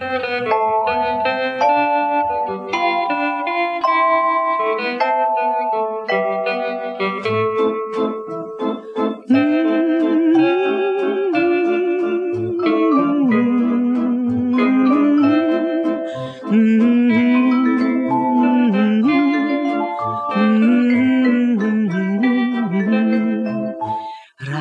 Thank you.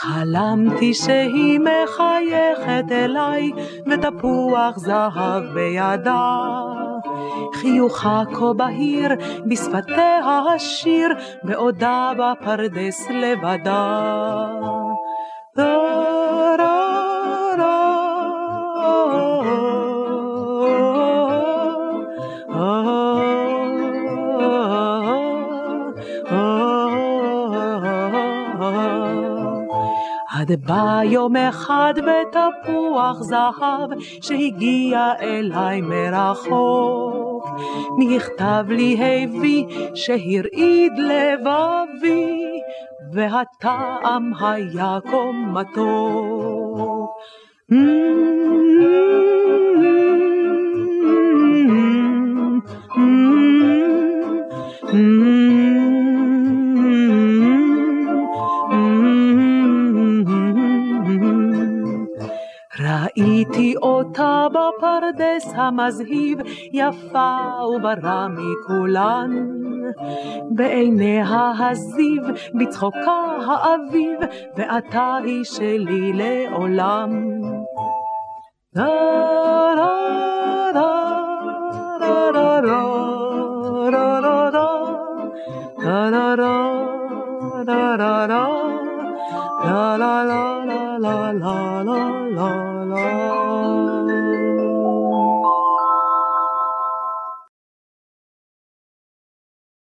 חלמתי שהיא מחייכת אליי, ותפוח זהב בידה. חיוכה כה בהיר, בשפתיה השיר, בעודה בפרדס לבדה. עד בא יום אחד בתפוח זהב שהגיע אליי מרחוק. מכתב לי הביא שהרעיד לבבי והטעם היה כה מתוק. ראיתי אותה בפרדס המזהיב, יפה וברה מכולן. בעיניה הזיו, בצחוקה האביב, ואתה היא שלי לעולם. לה לה לה לה 啦啦啦啦啦啦啦啦啦。